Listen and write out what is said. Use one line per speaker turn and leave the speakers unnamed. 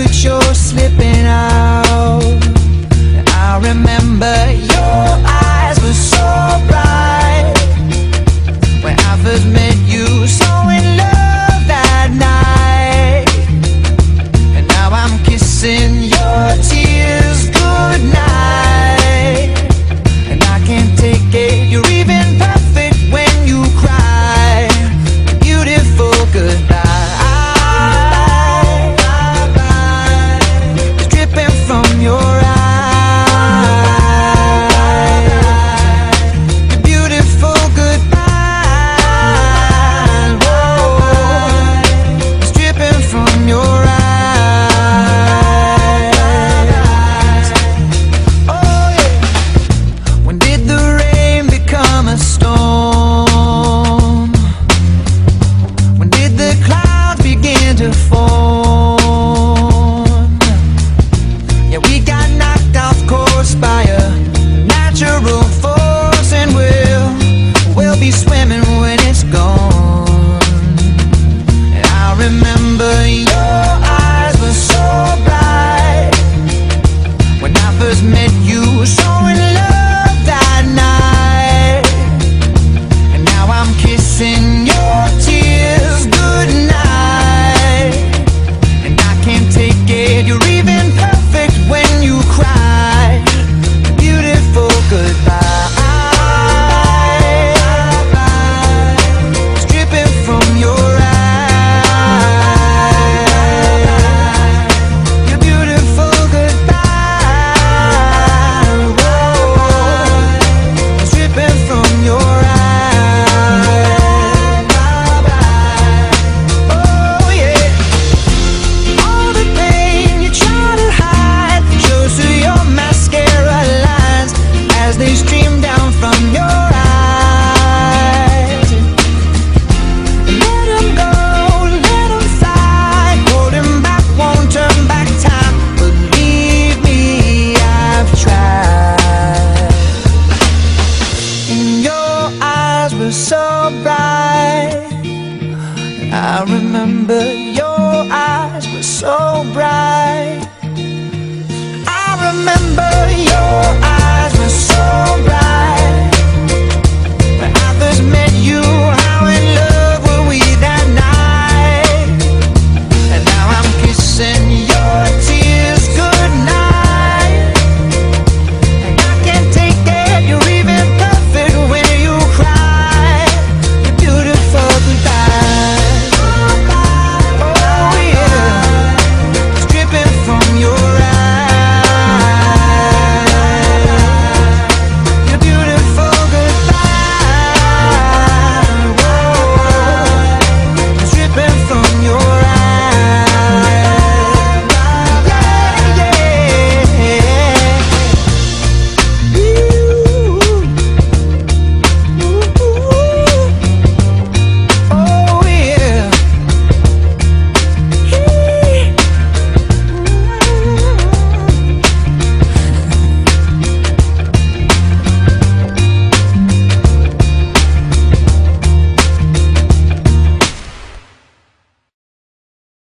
with your right. I remember your eyes were so bright. I remember your.